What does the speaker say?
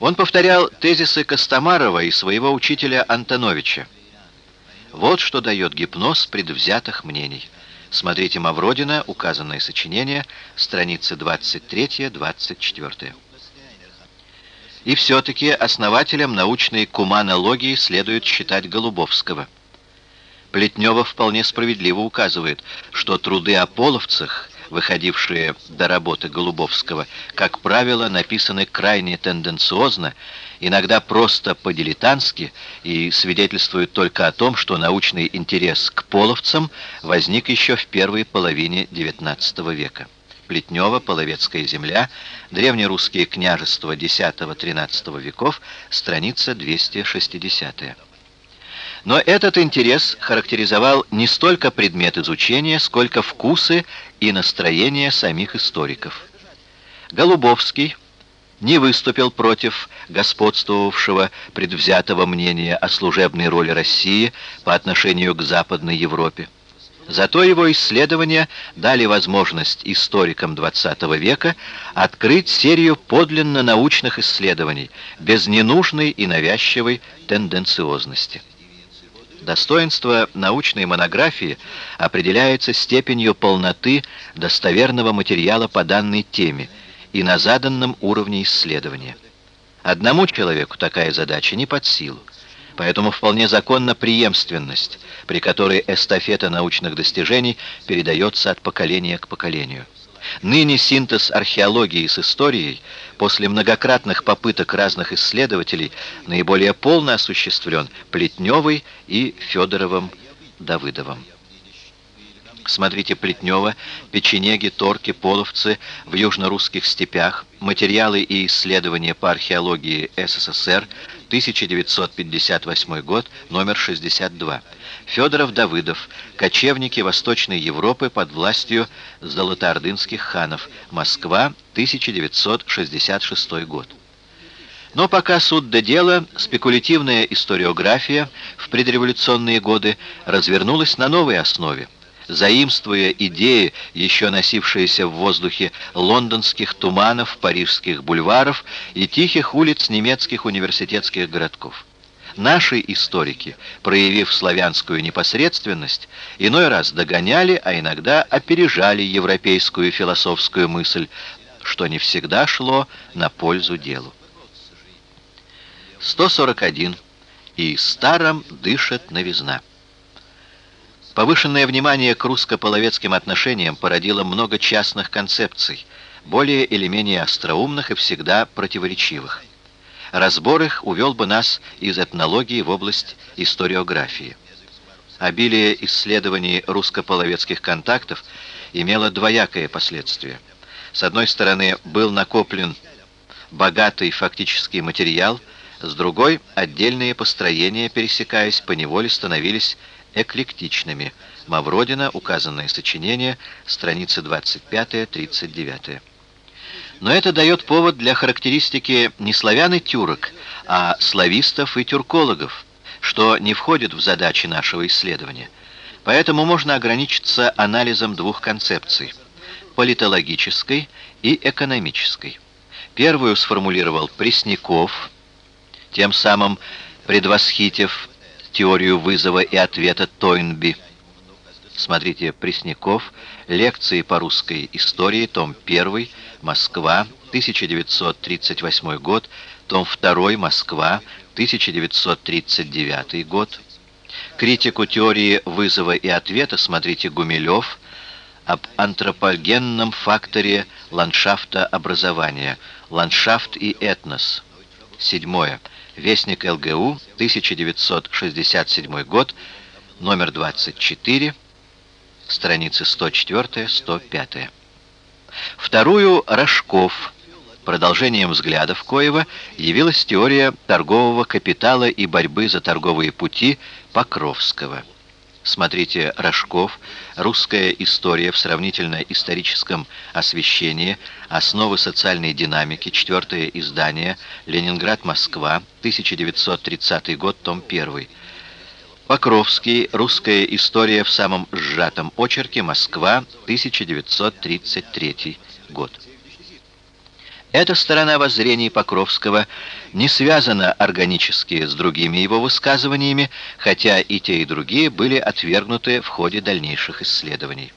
Он повторял тезисы Костомарова и своего учителя Антоновича. Вот что дает гипноз предвзятых мнений. Смотрите Мавродина, указанное сочинение, страницы 23-24. И все-таки основателем научной куманологии следует считать Голубовского. Плетнева вполне справедливо указывает, что труды о половцах выходившие до работы Голубовского, как правило, написаны крайне тенденциозно, иногда просто по-дилетантски и свидетельствуют только о том, что научный интерес к половцам возник еще в первой половине XIX века. Плетнева, Половецкая земля, древнерусские княжества X-XIII веков, страница 260 но этот интерес характеризовал не столько предмет изучения, сколько вкусы и настроения самих историков. Голубовский не выступил против господствовавшего предвзятого мнения о служебной роли России по отношению к Западной Европе. Зато его исследования дали возможность историкам XX века открыть серию подлинно научных исследований без ненужной и навязчивой тенденциозности. Достоинство научной монографии определяется степенью полноты достоверного материала по данной теме и на заданном уровне исследования. Одному человеку такая задача не под силу, поэтому вполне законна преемственность, при которой эстафета научных достижений передается от поколения к поколению. Ныне синтез археологии с историей после многократных попыток разных исследователей наиболее полно осуществлен Плетневой и Федоровым Давыдовым. Смотрите Плетнева, печенеги, торки, половцы в южно-русских степях, материалы и исследования по археологии СССР, 1958 год, номер 62. Федоров-Давыдов, кочевники Восточной Европы под властью золотоордынских ханов, Москва, 1966 год. Но пока суд до дела, спекулятивная историография в предреволюционные годы развернулась на новой основе заимствуя идеи, еще носившиеся в воздухе лондонских туманов, парижских бульваров и тихих улиц немецких университетских городков. Наши историки, проявив славянскую непосредственность, иной раз догоняли, а иногда опережали европейскую философскую мысль, что не всегда шло на пользу делу. 141. И старом дышит новизна. Повышенное внимание к русско-половецким отношениям породило много частных концепций, более или менее остроумных и всегда противоречивых. Разбор их увел бы нас из этнологии в область историографии. Обилие исследований русско-половецких контактов имело двоякое последствие. С одной стороны, был накоплен богатый фактический материал, с другой, отдельные построения, пересекаясь по неволе, становились эклектичными. Мавродина, указанное сочинение, страницы 25-39. Но это дает повод для характеристики не славян и тюрок, а славистов и тюркологов, что не входит в задачи нашего исследования. Поэтому можно ограничиться анализом двух концепций – политологической и экономической. Первую сформулировал Пресняков, тем самым предвосхитив теорию вызова и ответа Тойнби. Смотрите Пресняков, лекции по русской истории, том 1, Москва, 1938 год, том 2, Москва, 1939 год. Критику теории вызова и ответа смотрите Гумилев об антропогенном факторе ландшафта образования, ландшафт и этнос. Седьмое. Вестник ЛГУ, 1967 год, номер 24, страницы 104-105. Вторую Рожков. Продолжением взглядов Коева явилась теория торгового капитала и борьбы за торговые пути Покровского. Смотрите Рожков, «Русская история в сравнительно-историческом освещении. Основы социальной динамики», четвертое издание, Ленинград-Москва, 1930 год, том 1. Покровский, «Русская история в самом сжатом очерке. Москва, 1933 год. Эта сторона воззрений Покровского не связана органически с другими его высказываниями, хотя и те, и другие были отвергнуты в ходе дальнейших исследований.